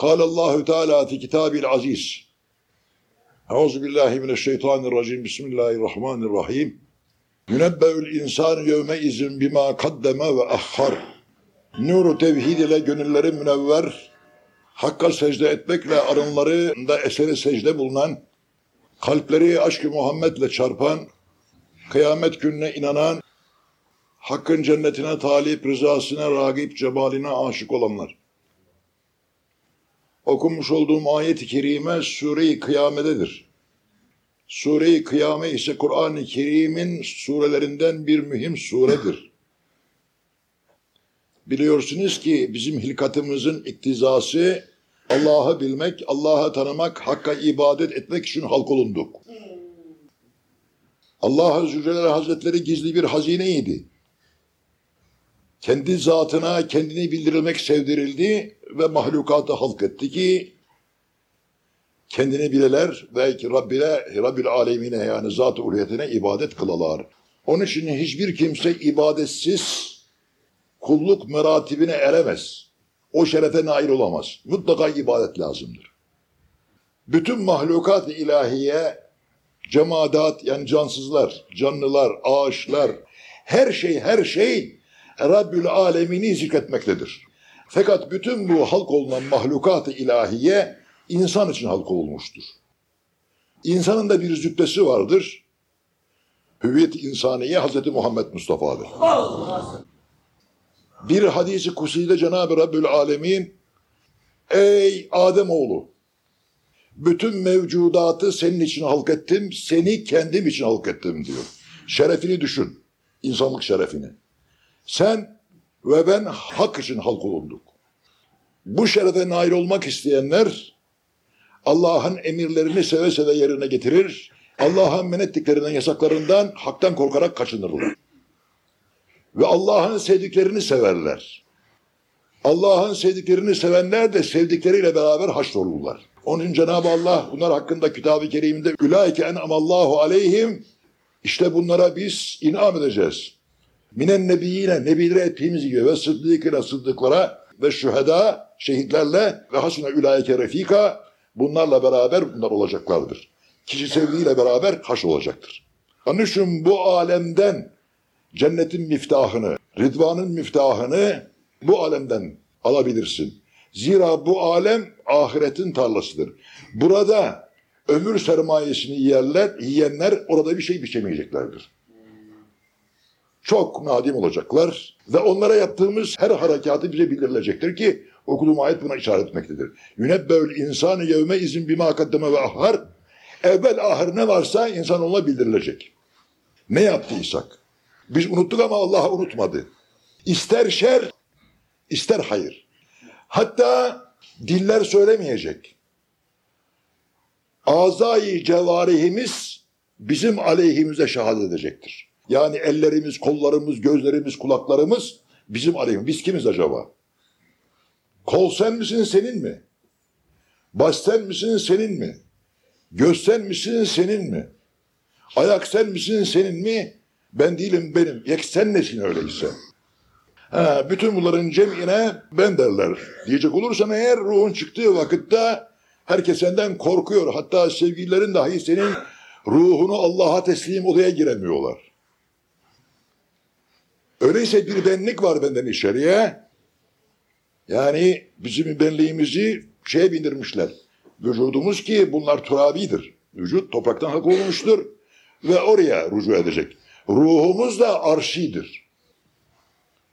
قال الله تعالى في كتابه العزيز أعوذ بالله من الشيطان الرجيم بسم الله الرحمن الرحيم ينبأ الإنسان يومئذ بما قدم وأخر Nuru tevhid ile gönülleri münevver, Hakka secde etmekle arınlarında eseri secde bulunan, kalpleri aşk-ı Muhammed'le çarpan, kıyamet gününe inanan, Hakkın cennetine talip, rızasına ragip, cebaline aşık olanlar. Okumuş olduğum ayet-i kerime Sure-i Kıyame'dedir. Sure-i Kıyame ise Kur'an-ı Kerim'in surelerinden bir mühim suredir. Biliyorsunuz ki bizim hilkatımızın iktizası Allah'ı bilmek, Allah'ı tanımak, Hakk'a ibadet etmek için halk olunduk. Allah Zülcelal Hazretleri gizli bir hazineydi. Kendi zatına kendini bildirilmek sevdirildi ve mahlukatı halk etti ki kendini bileler ve Rabbine, Rabbil alemine yani zat-ı uluyetine ibadet kılalar. Onun için hiçbir kimse ibadetsiz kulluk meratibine eremez. O şerefe nail olamaz. Mutlaka ibadet lazımdır. Bütün mahlukat-ı ilahiye, cemadat yani cansızlar, canlılar, ağaçlar, her şey her şey Rabbül alemini zikretmektedir. Fakat bütün bu halk olunan mahlukat-ı ilahiye insan için halk olmuştur. İnsanın da bir zübbesi vardır. Hüviyet insaniye Hazreti Muhammed Mustafa'dır. Bir hadisi kuside Cenab-ı Rabbül Alemin Ey Ademoğlu bütün mevcudatı senin için halk ettim, seni kendim için halk ettim diyor. Şerefini düşün, insanlık şerefini. Sen ve ben hak için halk olunduk. Bu şerefe nail olmak isteyenler Allah'ın emirlerini seve seve yerine getirir. Allah'ın men ettiklerinden, yasaklarından haktan korkarak kaçınırlar. Ve Allah'ın sevdiklerini severler. Allah'ın sevdiklerini sevenler de sevdikleriyle beraber haşrolurlar. Onun için Cenab-ı Allah bunlar hakkında kitab-ı keriminde Ulaike en'amallahu aleyhim işte bunlara biz inam edeceğiz. Minen nebiyine nebilere ettiğimiz gibi ve sıddıkına sıddıklara ve şüheda şehitlerle ve hasune ülaike refika bunlarla beraber bunlar olacaklardır. Kişi sevdiğiyle beraber haş olacaktır. İçin bu alemden cennetin miftahını, ridvanın miftahını bu alemden alabilirsin. Zira bu alem ahiretin tarlasıdır. Burada ömür sermayesini yiyerler, yiyenler orada bir şey biçemeyeceklerdir. Çok nadim olacaklar ve onlara yaptığımız her harekatı bize bildirilecektir ki okuduğum ayet buna işaret etmektedir. Yünebbeül insanı yevme izin bima kaddeme ve ahar. Evvel ahir ne varsa insan ona bildirilecek. Ne yaptıysak. Biz unuttuk ama Allah unutmadı. İster şer, ister hayır. Hatta diller söylemeyecek. Azai cevarihimiz bizim aleyhimize şehadet edecektir. Yani ellerimiz, kollarımız, gözlerimiz, kulaklarımız bizim aleyhimiz. Biz kimiz acaba? Kol sen misin, senin mi? Baş sen misin, senin mi? Göz sen misin, senin mi? Ayak sen misin, senin mi? Ben değilim, benim. Ya sen nesin öyleyse? Ha, bütün bunların cemine ben derler. Diyecek olursam eğer ruhun çıktığı vakitte herkes senden korkuyor. Hatta sevgililerin dahi senin ruhunu Allah'a teslim odaya giremiyorlar. Öyleyse bir benlik var benden içeriye. Yani bizim benliğimizi şeye bindirmişler. Vücudumuz ki bunlar turabidir. Vücut topraktan hak olmuştur ve oraya rücu edecek. Ruhumuz da arşidir.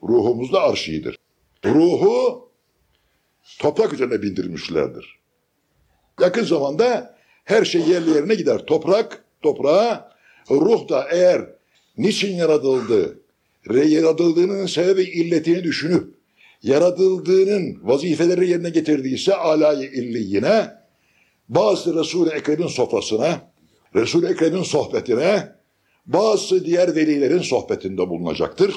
Ruhumuz da arşidir. Ruhu toprak üzerine bindirmişlerdir. Yakın zamanda her şey yerli yerine gider. Toprak, toprağa, ruh da eğer niçin yaratıldı, yaratıldığının sebebi illetini düşünüp, yaratıldığının vazifeleri yerine getirdiyse alayı illiyine, bazı Resul-i Ekrem'in sofrasına, Resul-i Ekrem'in sohbetine, bazı diğer velilerin sohbetinde bulunacaktır.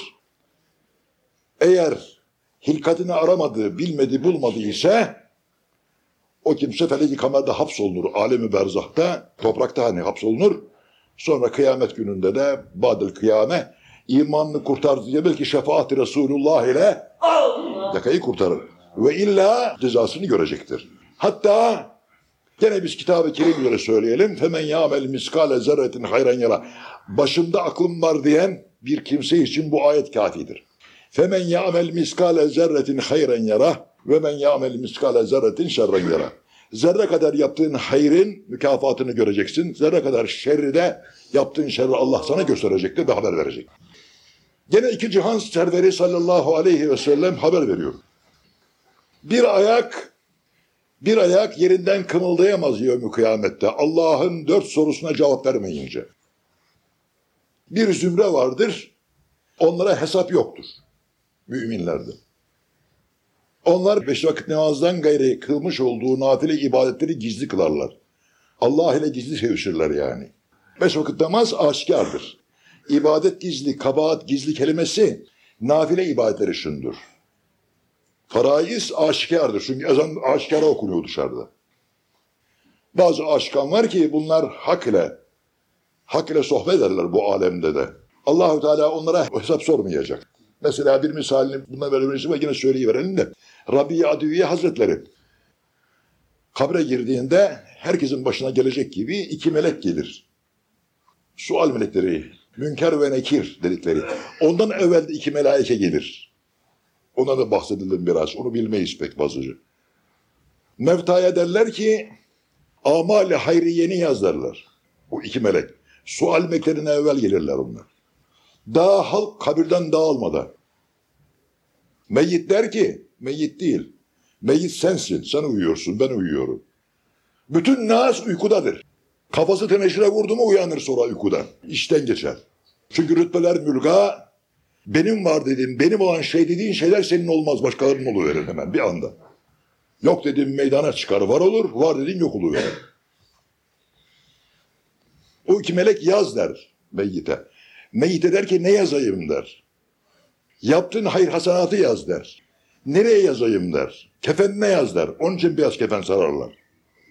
Eğer hilkatini aramadığı, bilmedi, bulmadı ise o kimse feleki kamerde hapsolunur. Alemi berzahta, toprakta hani hapsolunur. Sonra kıyamet gününde de badil kıyame imanını kurtardı diye belki şefaat Resulullah ile yakayı kurtarır. Ve illa cezasını görecektir. Hatta gene biz kitab-ı kerim göre söyleyelim. Femen ya'mel miskale zerretin hayran yara. Başımda aklım var diyen bir kimse için bu ayet kafidir. Femen ya'mel miskale zerretin hayran yara ve men ya'mel miskale zerretin şerren yara. Zerre kadar yaptığın hayrın mükafatını göreceksin. Zerre kadar şerri de yaptığın şerri Allah sana gösterecektir ve haber verecek. Gene iki cihan serveri sallallahu aleyhi ve sellem haber veriyor. Bir ayak bir ayak yerinden kımıldayamaz yevmi kıyamette. Allah'ın dört sorusuna cevap vermeyince. Bir zümre vardır. Onlara hesap yoktur. Müminlerde. Onlar beş vakit namazdan gayri kılmış olduğu nafile ibadetleri gizli kılarlar. Allah ile gizli sevişirler yani. Beş vakit namaz aşikardır. İbadet gizli, kabahat gizli kelimesi nafile ibadetleri şundur. Faraiz aşikardır. Çünkü ezan aşikara okunuyor dışarıda. Bazı aşikan var ki bunlar hak ile, hak ile sohbet ederler bu alemde de. Allahu Teala onlara hesap sormayacak. Mesela bir misalini buna verebiliriz ve yine söyleyiverelim de. Rabbi Adiviye Hazretleri kabre girdiğinde herkesin başına gelecek gibi iki melek gelir. Sual melekleri, Münker ve Nekir dedikleri. Ondan evvel de iki melaike gelir. Ona da bahsedelim biraz. Onu bilmeyiz pek bazıcı. Mevtaya derler ki amali hayriyeni yazlarlar. Bu iki melek. Sual meklerine evvel gelirler onlar. Daha halk kabirden dağılmadan. Meyyit der ki, meyyit değil. Meyyit sensin, sen uyuyorsun, ben uyuyorum. Bütün nas uykudadır. Kafası teneşire vurdu mu uyanır sonra uykudan. İşten geçer. Çünkü rütbeler mülga, benim var dediğin, benim olan şey dediğin şeyler senin olmaz, başkalarının oluverir hemen bir anda. Yok dediğin meydana çıkar, var olur, var dediğin yok oluverir. O iki melek yaz der meyyite. Meyyite der ki ne yazayım der. Yaptığın hayır hasanatı yaz der. Nereye yazayım der. Kefenine yaz der. Onun için beyaz kefen sararlar.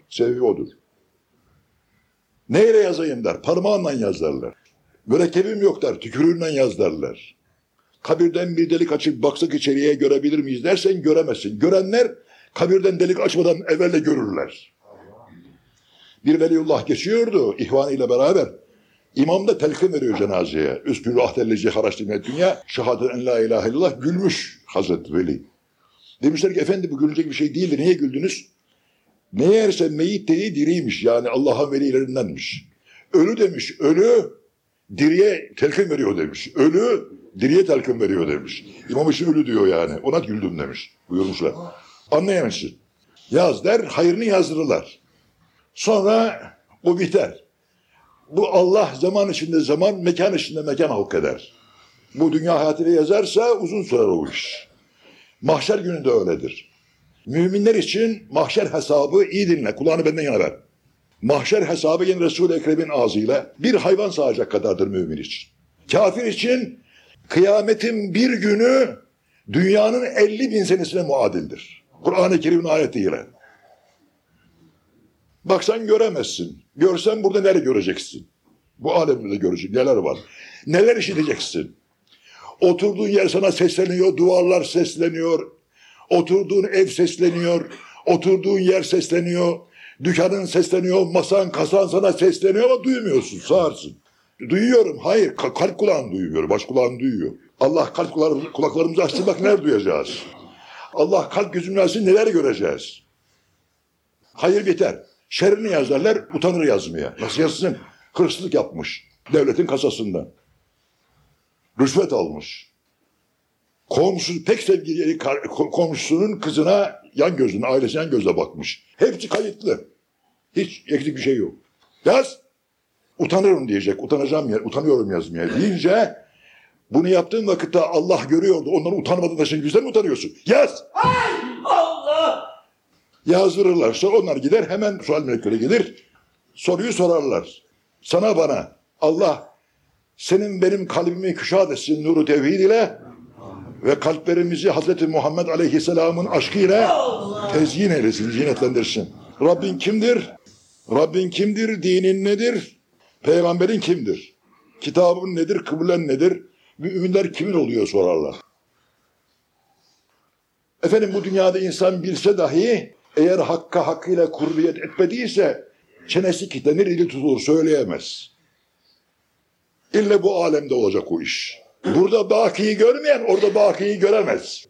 Sebebi odur. Neyle yazayım der. Parmağınla yaz derler. Mürekkebim yok der. Tükürüğünden yaz derler. Kabirden bir delik açıp baksak içeriye görebilir miyiz dersen göremezsin. Görenler kabirden delik açmadan evvelle görürler. Bir veliullah geçiyordu ihvanıyla beraber. İmam da telkin veriyor cenazeye. Üskün ahdelleci haraçtı dünya. Şehadet en la ilahe illallah gülmüş Hazreti Veli. Demişler ki efendi bu gülecek bir şey değildir. Niye güldünüz? Meğerse meyit dediği diriymiş. Yani Allah'ın velilerindenmiş. Ölü demiş. Ölü diriye telkin veriyor demiş. Ölü diriye telkin veriyor demiş. İmam için ölü diyor yani. Ona güldüm demiş. Buyurmuşlar. Anlayamazsın. Yaz der, hayrını yazdırırlar. Sonra bu biter. Bu Allah zaman içinde zaman, mekan içinde mekan halk eder. Bu dünya hayatıyla yazarsa uzun sürer o iş. Mahşer günü de öyledir. Müminler için mahşer hesabı iyi dinle, kulağını benden yana ver. Mahşer hesabı yine Resul-i Ekrem'in ağzıyla bir hayvan sağacak kadardır mümin için. Kafir için kıyametin bir günü dünyanın 50 bin senesine muadildir. Kur'an-ı Kerim'in ayetiyle. Baksan göremezsin. Görsen burada nereye göreceksin? Bu alemde de görecek. Neler var? Neler işiteceksin? Oturduğun yer sana sesleniyor, duvarlar sesleniyor. Oturduğun ev sesleniyor, oturduğun yer sesleniyor. Dükkanın sesleniyor, masan, kasan sana sesleniyor ama duymuyorsun, sağırsın. Duyuyorum, hayır, kalp kulağın duyuyor, baş kulağın duyuyor. Allah kalp kulaklarımızı açsın bak neler duyacağız. Allah kalp gözümüzü açsın neler göreceğiz. Hayır biter. Şerrini yazarlar, utanır yazmaya. Nasıl yazsın? Hırsızlık yapmış devletin kasasından. Rüşvet almış. Komşu pek sevgili komşusunun kızına yan gözüne, ailesine yan gözle bakmış. Hepsi kayıtlı. Hiç eksik bir şey yok. Yaz. Utanırım diyecek. Utanacağım ya, utanıyorum yazmaya deyince bunu yaptığın vakitte Allah görüyordu. Ondan utanmadığında şimdi bizden mi utanıyorsun? Yaz. Ay Allah. Yazdırırlar. Sonra onlar gider hemen sual melekleri gelir. Soruyu sorarlar. Sana bana Allah senin benim kalbimi küşat etsin nuru tevhid ile ve kalplerimizi Hazreti Muhammed Aleyhisselam'ın aşkıyla tezyin eylesin, zinetlendirsin. Rabbin kimdir? Rabbin kimdir? Dinin nedir? Peygamberin kimdir? Kitabın nedir? Kıblen nedir? Müminler kimin oluyor sorarlar. Efendim bu dünyada insan bilse dahi eğer hakka hakkıyla kurbiyet etmediyse çenesi kilitlenir, ili tutulur, söyleyemez. İlle bu alemde olacak o iş. Burada bakiyi görmeyen orada bakiyi göremez.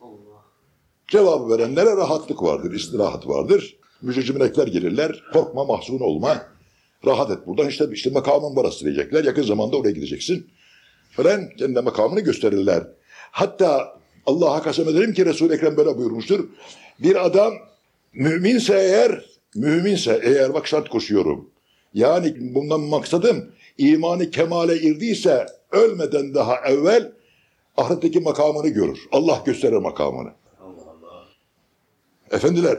Allah. Cevabı verenlere rahatlık vardır, istirahat vardır. Müjdeci melekler gelirler, korkma, mahzun olma. Rahat et buradan işte, işte makamın burası diyecekler. Yakın zamanda oraya gideceksin. Falan kendine makamını gösterirler. Hatta Allah'a kasem ederim ki Resul-i Ekrem böyle buyurmuştur. Bir adam müminse eğer, müminse eğer bak şart koşuyorum. Yani bundan maksadım imanı kemale irdiyse ölmeden daha evvel ahiretteki makamını görür. Allah gösterir makamını. Efendiler,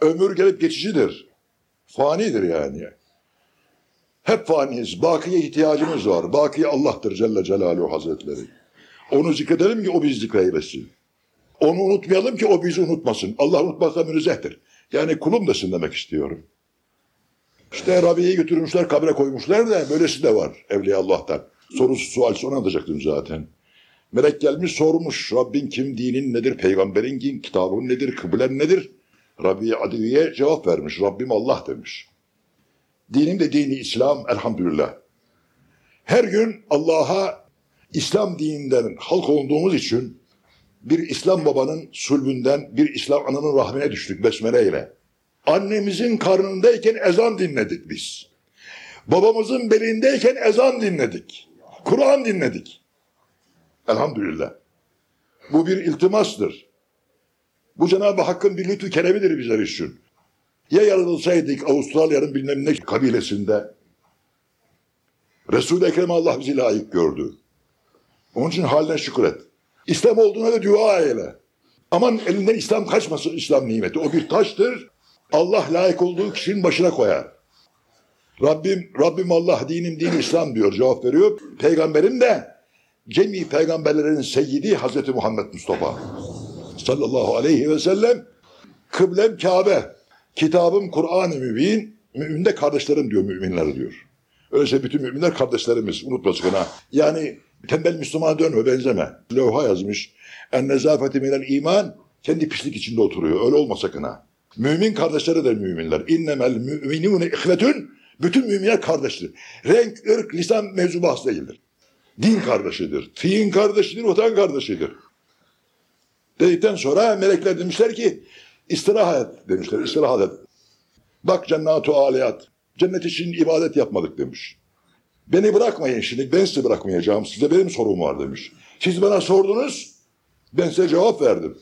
ömür gelip geçicidir. Fanidir yani. Hep faniyiz. Bakiye ihtiyacımız var. Bakiye Allah'tır Celle Celaluhu Hazretleri. Onu zikredelim ki o bizi zikreylesin. Onu unutmayalım ki o bizi unutmasın. Allah unutmakla münezzehtir. Yani kulum desin demek istiyorum. İşte Rabia'yı götürmüşler, kabre koymuşlar da böylesi de var Evliya Allah'tan. Sorusu sual onu anlatacaktım zaten. Melek gelmiş sormuş Rabbin kim, dinin nedir, peygamberin kim, kitabın nedir, kıblen nedir? Rabbi Adiviye cevap vermiş. Rabbim Allah demiş. Dinim de dini İslam elhamdülillah. Her gün Allah'a İslam dininden halk olduğumuz için bir İslam babanın sulbünden bir İslam ananın rahmine düştük besmele ile. Annemizin karnındayken ezan dinledik biz. Babamızın belindeyken ezan dinledik. Kur'an dinledik. Elhamdülillah. Bu bir iltimastır. Bu Cenab-ı Hakk'ın bir lütfu keremidir bizler için. Ya yaratılsaydık Avustralya'nın bilmem ne kabilesinde Resul-i Ekrem'e Allah bizi layık gördü. Onun için haline şükret. İslam olduğuna da dua eyle. Aman elinden İslam kaçmasın İslam nimeti. O bir taştır. Allah layık olduğu kişinin başına koyar. Rabbim, Rabbim Allah dinim din İslam diyor cevap veriyor. Peygamberim de cemi peygamberlerin seyyidi Hazreti Muhammed Mustafa sallallahu aleyhi ve sellem kıblem Kabe, kitabım Kur'an-ı Mübin, mümin de kardeşlerim diyor müminler diyor. Öyleyse bütün müminler kardeşlerimiz unutma sakın. Yani tembel Müslümana dönme benzeme. Levha yazmış. En nezafeti minel iman kendi pislik içinde oturuyor. Öyle olma sakın ha. Mümin kardeşleri de müminler. İnnemel müminune ihvetün bütün müminler kardeştir. Renk, ırk, lisan mevzu bahs değildir. Din kardeşidir. Fiin kardeşidir, vatan kardeşidir. Dedikten sonra melekler demişler ki istirahat et demişler. İstirahat et. Bak cennatu aliyat. Cennet için ibadet yapmadık demiş. Beni bırakmayın şimdi ben sizi bırakmayacağım. Size benim sorum var demiş. Siz bana sordunuz ben size cevap verdim.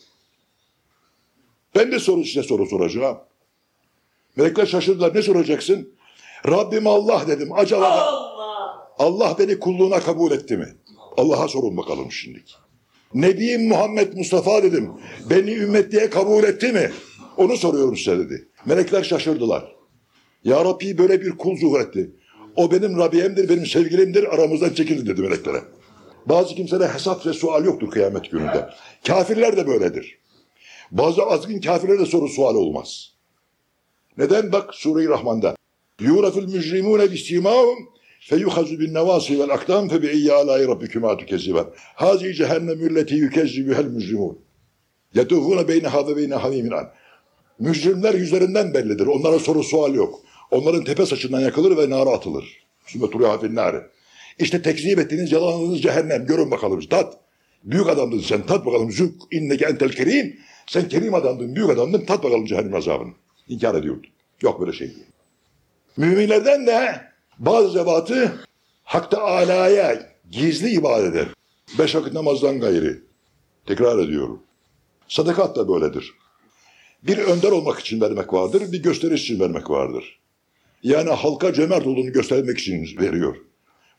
Ben de soru size soru soracağım. Melekler şaşırdılar. Ne soracaksın? Rabbim Allah dedim. Acaba Allah. Allah beni kulluğuna kabul etti mi? Allah'a sorun bakalım şimdi. Nebiyim Muhammed Mustafa dedim. Beni ümmet diye kabul etti mi? Onu soruyorum size dedi. Melekler şaşırdılar. Ya Rabbi böyle bir kul zuhur etti. O benim Rabbiyemdir, benim sevgilimdir, aramızdan çekildi dedi meleklere. Bazı kimselere hesap ve sual yoktur kıyamet gününde. Kafirler de böyledir. Bazı azgın kafirlere de soru sual olmaz. Neden? Bak Sure-i Rahman'da. Nevasi vel akdam fe bi iyyi alâi rabbikümâ tükezziben. Hazi cehennem milleti yükezzibühel mücrimun. Yetufune beyneha ve beyne hamimin an. Mücrimler yüzlerinden bellidir. Onlara soru sual yok. Onların tepe saçından yakılır ve nara atılır. Sümmetulâ finnâri. İşte tekzip ettiğiniz yalanınız cehennem. Görün bakalım. Tat. Büyük adamdın sen. Tat bakalım. Zük inneke entel kerim. Sen kerim adamdın. Büyük adamdın. Tat bakalım cehennem azabını. İnkar ediyordu. Yok böyle şey değil. Müminlerden de bazı zebatı Hak'ta alaya gizli ibadet eder. Beş vakit namazdan gayri. Tekrar ediyorum. Sadakat da böyledir. Bir önder olmak için vermek vardır, bir gösteriş için vermek vardır. Yani halka cömert olduğunu göstermek için veriyor.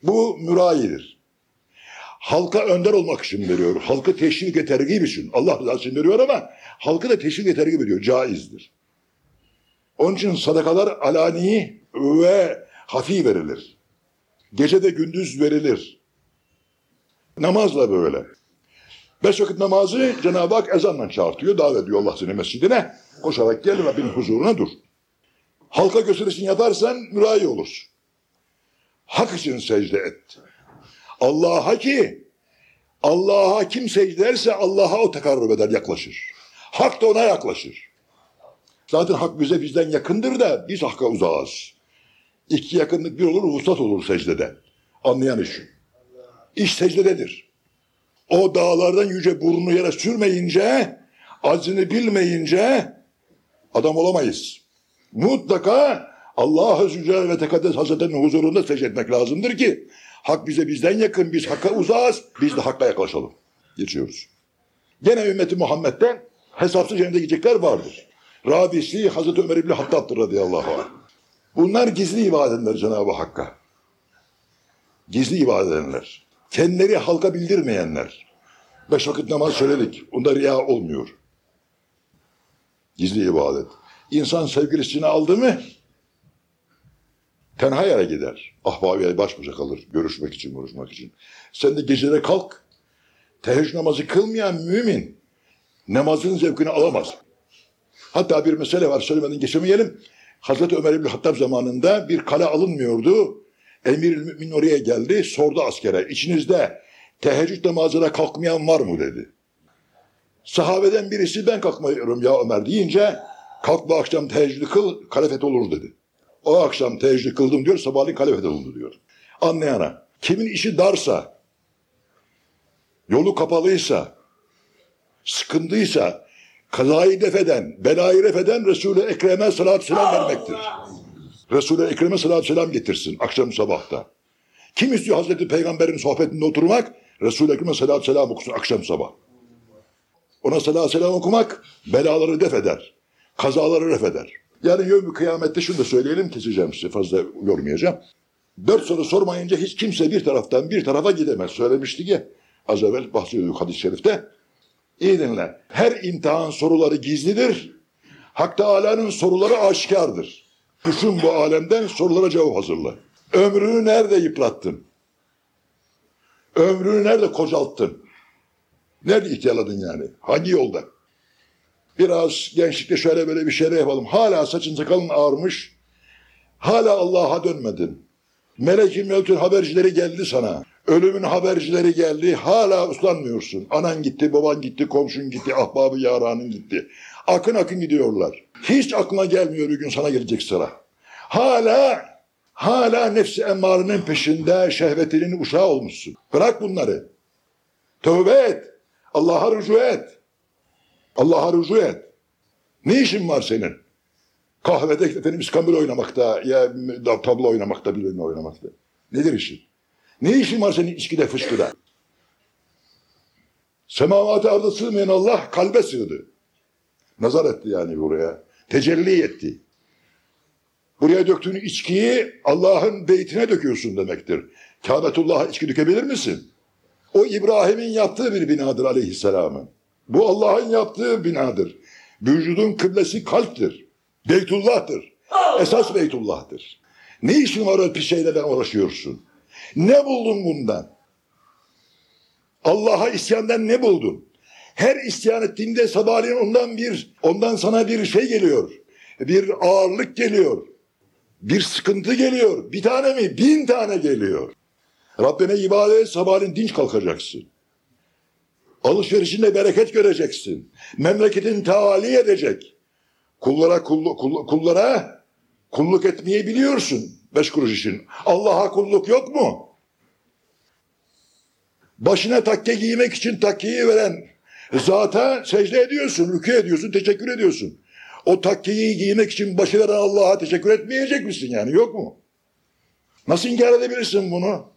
Bu mürayidir. Halka önder olmak için veriyor. Halkı teşvik ve tergib için. Allah rızası için veriyor ama halkı da teşvik ve tergib ediyor. Caizdir. Onun için sadakalar alani ve hafi verilir. Gece de gündüz verilir. Namazla böyle. Beş vakit namazı Cenab-ı Hak ezanla çağırtıyor, davet ediyor Allah seni mescidine. Koşarak gel Rabbin huzuruna dur. Halka gösterişini yaparsan mürahi olursun. Hak için secde et. Allah'a ki Allah'a kim secde ederse Allah'a o tekarrub eder, yaklaşır. Hak da ona yaklaşır. Zaten hak bize bizden yakındır da biz hakka uzağız. İki yakınlık bir olur, vuslat olur secdede. Anlayan iş. İş secdededir. O dağlardan yüce burnunu yere sürmeyince, acını bilmeyince adam olamayız. Mutlaka Allah-u Zülcelal ve Tekaddes Hazretleri'nin huzurunda secde etmek lazımdır ki hak bize bizden yakın, biz hakka uzağız, biz de hakka yaklaşalım. Geçiyoruz. Gene ümmeti Muhammed'den hesapsız cennete gidecekler vardır. Rabisi Hazreti Ömer İbni Hattab'dır radıyallahu anh. Bunlar gizli ibadet edenler Cenab-ı Hakk'a. Gizli ibadet edenler. Kendileri halka bildirmeyenler. Beş vakit namaz söyledik. Onda riya olmuyor. Gizli ibadet. İnsan sevgilisini aldı mı tenha yere gider. Ahbabiye baş başa kalır. Görüşmek için, konuşmak için. Sen de gecede kalk. Teheccüd namazı kılmayan mümin namazın zevkini alamaz. Hatta bir mesele var söylemeden geçemeyelim. Hazreti Ömer İbni Hattab zamanında bir kale alınmıyordu. Emir Mümin oraya geldi. Sordu askere. İçinizde teheccüd namazına kalkmayan var mı dedi. Sahabeden birisi ben kalkmıyorum ya Ömer deyince kalk bu akşam teheccüdü kıl kalefet olur dedi. O akşam teheccüd kıldım diyor sabahleyin kalefet oldu diyor. Anlayana kimin işi darsa yolu kapalıysa sıkıntıysa kazayı defeden, belayı refeden Resul-i Ekrem'e salatü selam vermektir. Resul-i Ekrem'e salatü selam getirsin akşam sabahta. Kim istiyor Hazreti Peygamber'in sohbetinde oturmak? Resul-i Ekrem'e salatü selam okusun akşam sabah. Ona salatü selam okumak belaları def eder. Kazaları ref eder. Yani yevmi kıyamette şunu da söyleyelim keseceğim size fazla yormayacağım. Dört soru sormayınca hiç kimse bir taraftan bir tarafa gidemez. Söylemiştik ya az evvel bahsediyorduk hadis-i şerifte. İyi dinle. Her imtihan soruları gizlidir. Hak Teala'nın soruları aşikardır. Düşün bu alemden sorulara cevap hazırla. Ömrünü nerede yıprattın? Ömrünü nerede kocalttın? Nerede ihtiyarladın yani? Hangi yolda? Biraz gençlikte şöyle böyle bir şeyler yapalım. Hala saçın sakalın ağarmış. Hala Allah'a dönmedin. Melek-i Mevt'ün habercileri geldi sana. Ölümün habercileri geldi. Hala uslanmıyorsun. Anan gitti, baban gitti, komşun gitti, ahbabı yaranın gitti. Akın akın gidiyorlar. Hiç aklına gelmiyor bir gün sana gelecek sıra. Hala, hala nefsi emmarının peşinde şehvetinin uşağı olmuşsun. Bırak bunları. Tövbe et. Allah'a rücu et. Allah'a rücu et. Ne işin var senin? Kahvede efendim İskambil oynamakta, ya tablo oynamakta, bilmem oynamakta. Nedir işin? Ne işin var senin içkide fışkıda? Semavatı arda sığmayan Allah kalbe sığdı. Nazar etti yani buraya. Tecelli etti. Buraya döktüğün içkiyi Allah'ın beytine döküyorsun demektir. Kabetullah'a içki dökebilir misin? O İbrahim'in yaptığı bir binadır aleyhisselamın. Bu Allah'ın yaptığı binadır. Vücudun kıblesi kalptir. Beytullah'tır. Esas Beytullah'tır. Ne işin var pis şeylerden uğraşıyorsun? Ne buldun bundan? Allah'a isyandan ne buldun? Her isyan ettiğinde sabahleyin ondan bir, ondan sana bir şey geliyor. Bir ağırlık geliyor. Bir sıkıntı geliyor. Bir tane mi? Bin tane geliyor. Rabbine ibadet et, sabahleyin dinç kalkacaksın. Alışverişinde bereket göreceksin. Memleketin taali edecek. Kullara, kullu, kullu, kullara kulluk etmeyi biliyorsun. Beş kuruş için. Allah'a kulluk yok mu? Başına takke giymek için takkeyi veren zata secde ediyorsun, rükü ediyorsun, teşekkür ediyorsun. O takkeyi giymek için başı Allah'a teşekkür etmeyecek misin yani yok mu? Nasıl inkar edebilirsin bunu?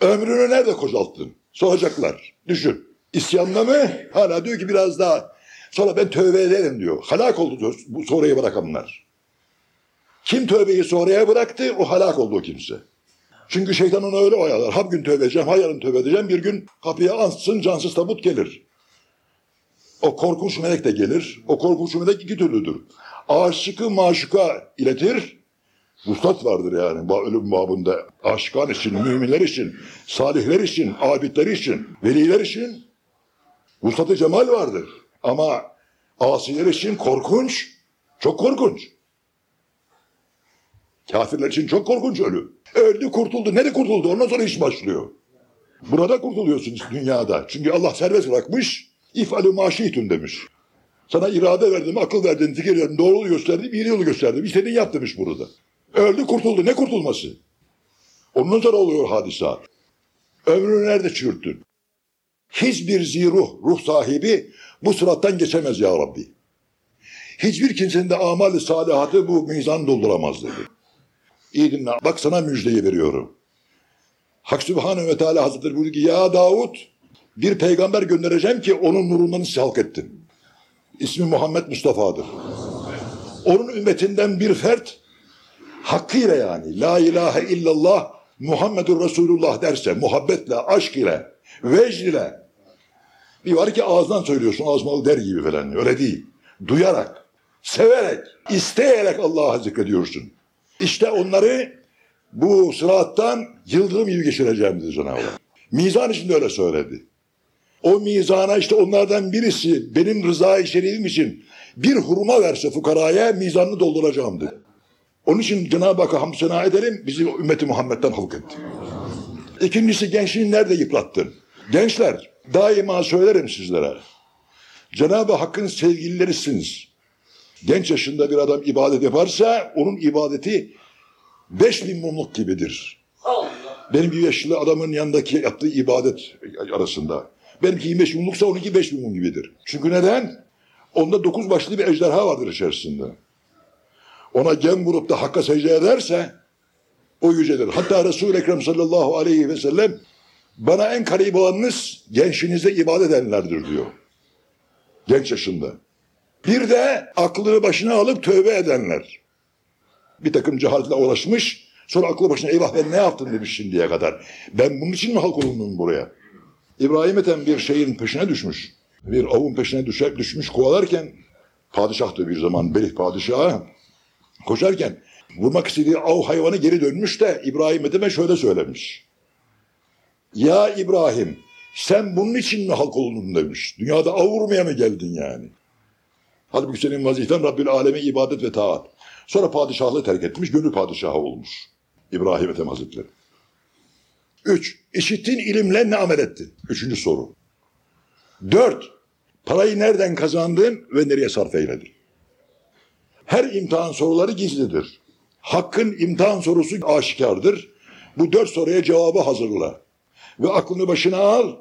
Ömrünü nerede kocalttın? Soracaklar. Düşün. İsyanda mı? Hala diyor ki biraz daha. Sonra ben tövbe ederim diyor. Halak oldu diyor bu sonrayı bırakanlar. Kim tövbeyi sonraya bıraktı o halak oldu o kimse. Çünkü şeytan onu öyle oyalar. Ha gün tövbe edeceğim, ha yarın tövbe edeceğim. Bir gün kapıya ansın cansız tabut gelir. O korkunç melek de gelir. O korkunç melek iki türlüdür. Aşıkı maşuka iletir. Vuslat vardır yani ölüm babında. Aşıkan için, müminler için, salihler için, abidler için, veliler için vuslat cemal vardır. Ama asiler için korkunç, çok korkunç. Kafirler için çok korkunç ölüm. Öldü kurtuldu. Nerede kurtuldu? Ondan sonra iş başlıyor. Burada kurtuluyorsunuz dünyada. Çünkü Allah serbest bırakmış. İf'alü maşitun demiş. Sana irade verdim, akıl verdim, fikir verdim, doğru gösterdim, iyi yolu gösterdim. İstediğin yap demiş burada. Öldü kurtuldu. Ne kurtulması? Ondan sonra oluyor hadisat. Ömrünü nerede çürüttün? Hiçbir ziruh, ruh sahibi bu sırattan geçemez ya Rabbi. Hiçbir kimsenin de amali salihatı bu mizan dolduramaz dedi. İyi dinle. Bak sana müjdeyi veriyorum. Hak Sübhanehu ve Teala Hazretleri buyurdu ki ya Davut bir peygamber göndereceğim ki onun nurundan halk ettin. İsmi Muhammed Mustafa'dır. Onun ümmetinden bir fert hakkıyla yani la ilahe illallah Muhammedur Resulullah derse muhabbetle, aşk ile, vecd ile bir var ki ağızdan söylüyorsun ağzmalı der gibi falan öyle değil. Duyarak, severek, isteyerek Allah'a zikrediyorsun. İşte onları bu sırattan yıldırım gibi geçireceğim dedi Cenab-ı Allah. Mizan için de öyle söyledi. O mizana işte onlardan birisi benim rızayı şerifim için bir hurma verse fukaraya mizanını dolduracağım dedi. Onun için Cenab-ı Hakk'a hamd sena edelim bizi ümmeti Muhammed'den halk etti. İkincisi gençliğini nerede yıprattın? Gençler daima söylerim sizlere. Cenab-ı Hakk'ın sevgililerisiniz. Genç yaşında bir adam ibadet yaparsa onun ibadeti beş bin mumluk gibidir. Allah. Benim bir yaşlı adamın yanındaki yaptığı ibadet arasında. Benimki 25 mumluksa onunki 5 bin mum gibidir. Çünkü neden? Onda dokuz başlı bir ejderha vardır içerisinde. Ona gem vurup da Hakk'a secde ederse o yücedir. Hatta Resul-i Ekrem sallallahu aleyhi ve sellem bana en karib olanınız gençliğinizde ibadet edenlerdir diyor. Genç yaşında. Bir de aklını başına alıp tövbe edenler. Bir takım cehaletle uğraşmış. Sonra aklı başına eyvah ben ne yaptım demiş şimdiye kadar. Ben bunun için mi halk olundum buraya? İbrahim Ethem bir şeyin peşine düşmüş. Bir avun peşine düşer, düşmüş kovalarken padişahtı bir zaman Belih padişahı koşarken vurmak istediği av hayvanı geri dönmüş de İbrahim Ethem'e şöyle söylemiş. Ya İbrahim sen bunun için mi halk olundun demiş. Dünyada av vurmaya mı geldin yani? Halbuki senin vazifen Rabbil Aleme ibadet ve taat. Sonra padişahlığı terk etmiş, gönül padişahı olmuş. İbrahim Ethem Hazretleri. Üç, işittiğin ilimle ne amel ettin? Üçüncü soru. Dört, parayı nereden kazandın ve nereye sarf eyledin? Her imtihan soruları gizlidir. Hakkın imtihan sorusu aşikardır. Bu dört soruya cevabı hazırla. Ve aklını başına al,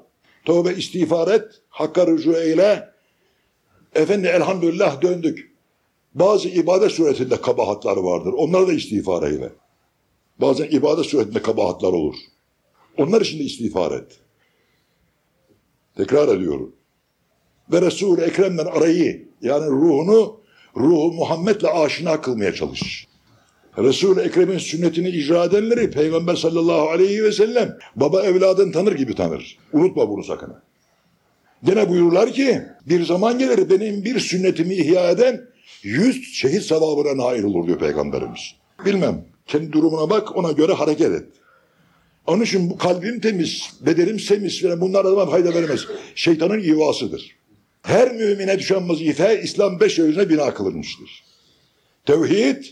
tövbe istiğfar et, Hakk'a rücu eyle. Efendi elhamdülillah döndük. Bazı ibadet suretinde kabahatlar vardır. Onlara da istiğfar eyle. Bazen ibadet suretinde kabahatlar olur. Onlar için de istiğfar et. Tekrar ediyorum. Ve Resul-i Ekrem'den arayı yani ruhunu ruhu Muhammed'le aşina kılmaya çalış. Resul-i Ekrem'in sünnetini icra edenleri Peygamber sallallahu aleyhi ve sellem baba evladını tanır gibi tanır. Unutma bunu sakın. Gene buyururlar ki bir zaman gelir benim bir sünnetimi ihya eden yüz şehit sevabına nail olur diyor Peygamberimiz. Bilmem kendi durumuna bak ona göre hareket et. Onun için bu kalbim temiz, bedenim temiz falan bunlar adama fayda vermez. Şeytanın ivasıdır. Her mümine düşen vazife İslam beş öğüne bina kılınmıştır. Tevhid,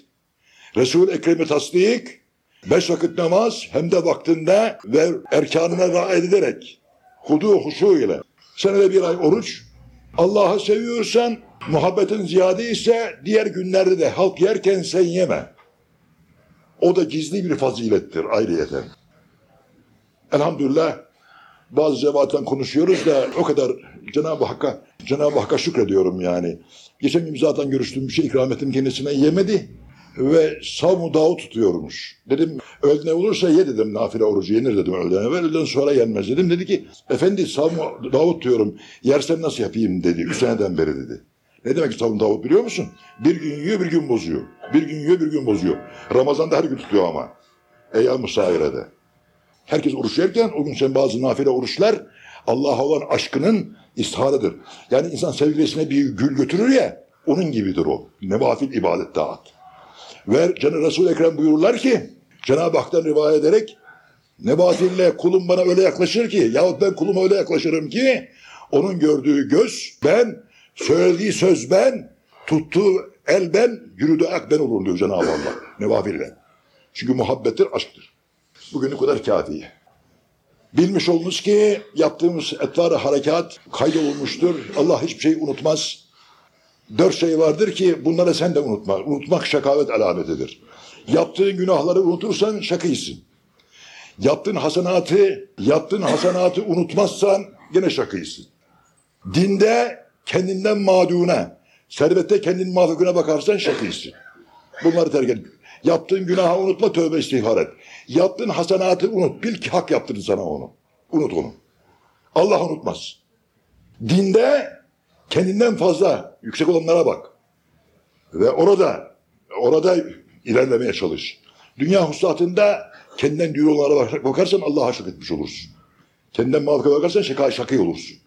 Resul-i Ekrem'i tasdik, beş vakit namaz hem de vaktinde ve erkanına riayet ederek, hudu huşu ile. Senede bir ay oruç, Allah'ı seviyorsan, muhabbetin ziyade ise diğer günlerde de halk yerken sen yeme. O da gizli bir fazilettir ayrıyeten. Elhamdülillah bazı cemaatten konuşuyoruz da o kadar Cenab-ı Hakk'a Cenab-ı Hakk'a şükrediyorum yani. Geçen gün zaten görüştüğüm bir şey ikram ettim kendisine yemedi ve savmu dağı tutuyormuş. Dedim öğlene olursa ye dedim nafile orucu yenir dedim öğleden evvel öğleden sonra yenmez dedim. Dedi ki efendi savmu Davut diyorum yersem nasıl yapayım dedi. Üç seneden beri dedi. Ne demek savun Davut biliyor musun? Bir gün yiyor bir gün bozuyor. Bir gün yiyor bir gün bozuyor. Ramazan'da her gün tutuyor ama. Eyyam musahirede. Herkes oruç yerken o gün sen bazı nafile oruçlar Allah'a olan aşkının isharıdır. Yani insan sevgilisine bir gül götürür ya onun gibidir o. Nevafil ibadet dağıt. Ve Cenab-ı Resul-i Ekrem buyururlar ki Cenab-ı Hak'tan rivayet ederek Nebatille kulum bana öyle yaklaşır ki yahut ben kuluma öyle yaklaşırım ki onun gördüğü göz ben, söylediği söz ben, tuttuğu el ben, yürüdüğü ak ben olur diyor Cenab-ı Allah. Nevafille. Çünkü muhabbettir, aşktır. Bugün bu kadar kafi. Bilmiş olunuz ki yaptığımız etvar harekat kaydolunmuştur. Allah hiçbir şey unutmaz. Dört şey vardır ki bunları sen de unutma. Unutmak şakavet alametidir. Yaptığın günahları unutursan şakıysın. Yaptığın hasenatı, yaptığın hasenatı unutmazsan gene şakıysın. Dinde kendinden mağduna, servette kendin mafıkına bakarsan şakıysın. Bunları terk et. Yaptığın günahı unutma, tövbe istiğfar et. Yaptığın hasenatı unut. Bil ki hak yaptırdı sana onu. Unut onu. Allah unutmaz. Dinde kendinden fazla yüksek olanlara bak. Ve orada, orada ilerlemeye çalış. Dünya huslatında kendinden dürü olanlara bak- bakarsan Allah'a şak etmiş olursun. Kendinden mağluka bakarsan şaka, şakı olursun.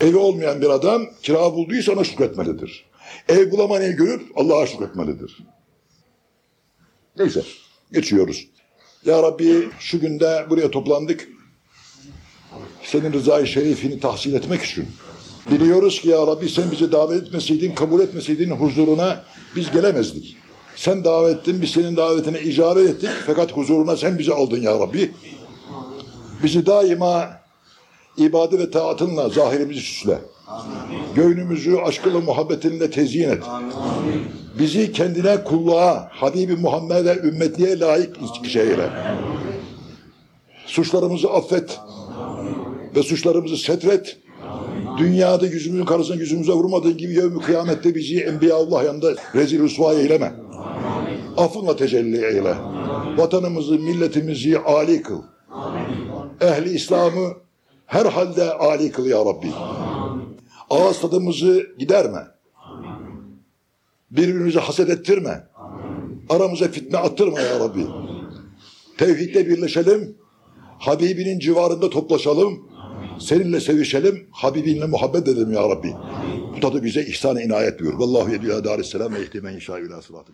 Evi olmayan bir adam kira bulduysa ona şükretmelidir. Ev bulamayanı görüp Allah'a şükretmelidir. Neyse geçiyoruz. Ya Rabbi şu günde buraya toplandık. Senin rızayı şerifini tahsil etmek için. Biliyoruz ki ya Rabbi sen bizi davet etmeseydin, kabul etmeseydin huzuruna biz gelemezdik. Sen davet ettin, biz senin davetine icabet ettik. Fakat huzuruna sen bizi aldın ya Rabbi. Bizi daima ibadet ve taatınla zahirimizi süsle. Göğnümüzü aşkıyla muhabbetinle tezyin et. Bizi kendine kulluğa, Habibi Muhammed'e, ümmetliğe layık kişi eyle. Suçlarımızı affet ve suçlarımızı setret. Dünyada yüzümüzün karşısına yüzümüze vurmadığın gibi yevmi kıyamette bizi Enbiyaullah yanında rezil rüsva eyleme. Affınla tecelli eyle. Vatanımızı, milletimizi âli kıl. Ehli İslam'ı her halde âli kıl ya Rabbi. Ağız tadımızı giderme. Birbirimizi haset ettirme. Aramıza fitne attırma ya Rabbi. Tevhidde birleşelim. Habibinin civarında toplaşalım. Seninle sevişelim. Habibinle muhabbet edelim ya Rabbi. Bu tadı bize ihsan inayet buyur. Vallahu darisselam ve ihtimen inşa ila sıratı